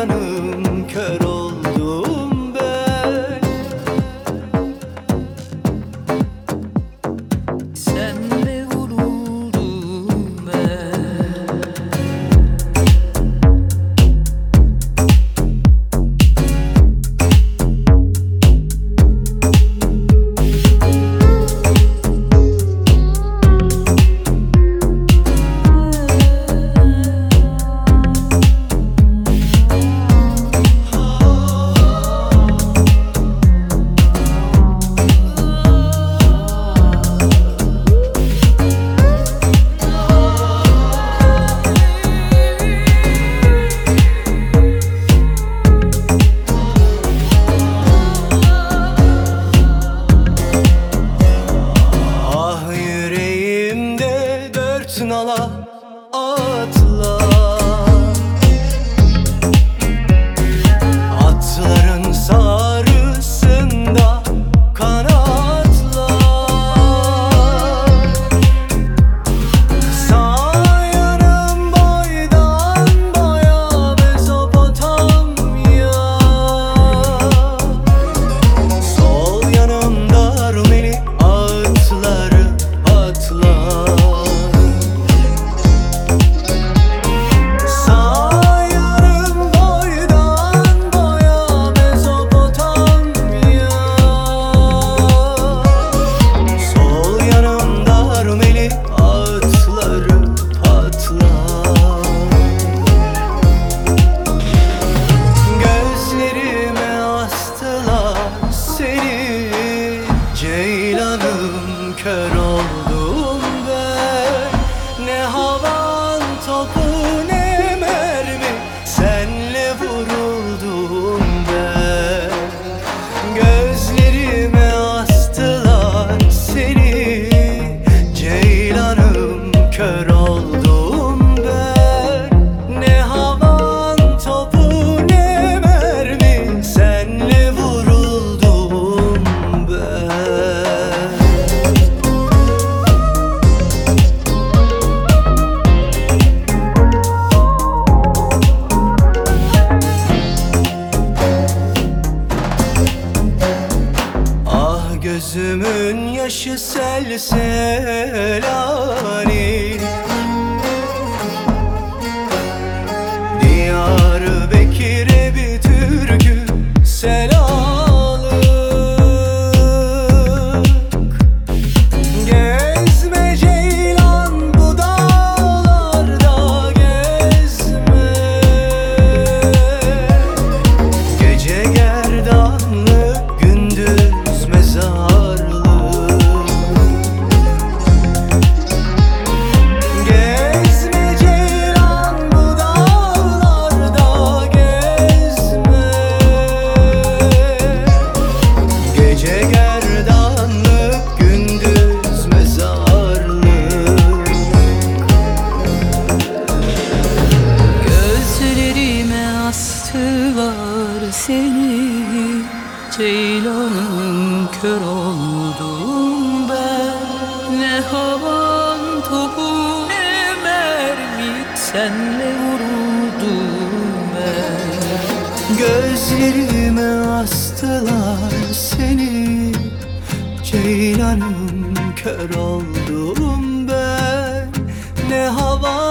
yanı Gözümün yaşı sel selani. senle vuruldum ben. Gözlerime astılar seni Ceylanım kör oldum ben. Ne hava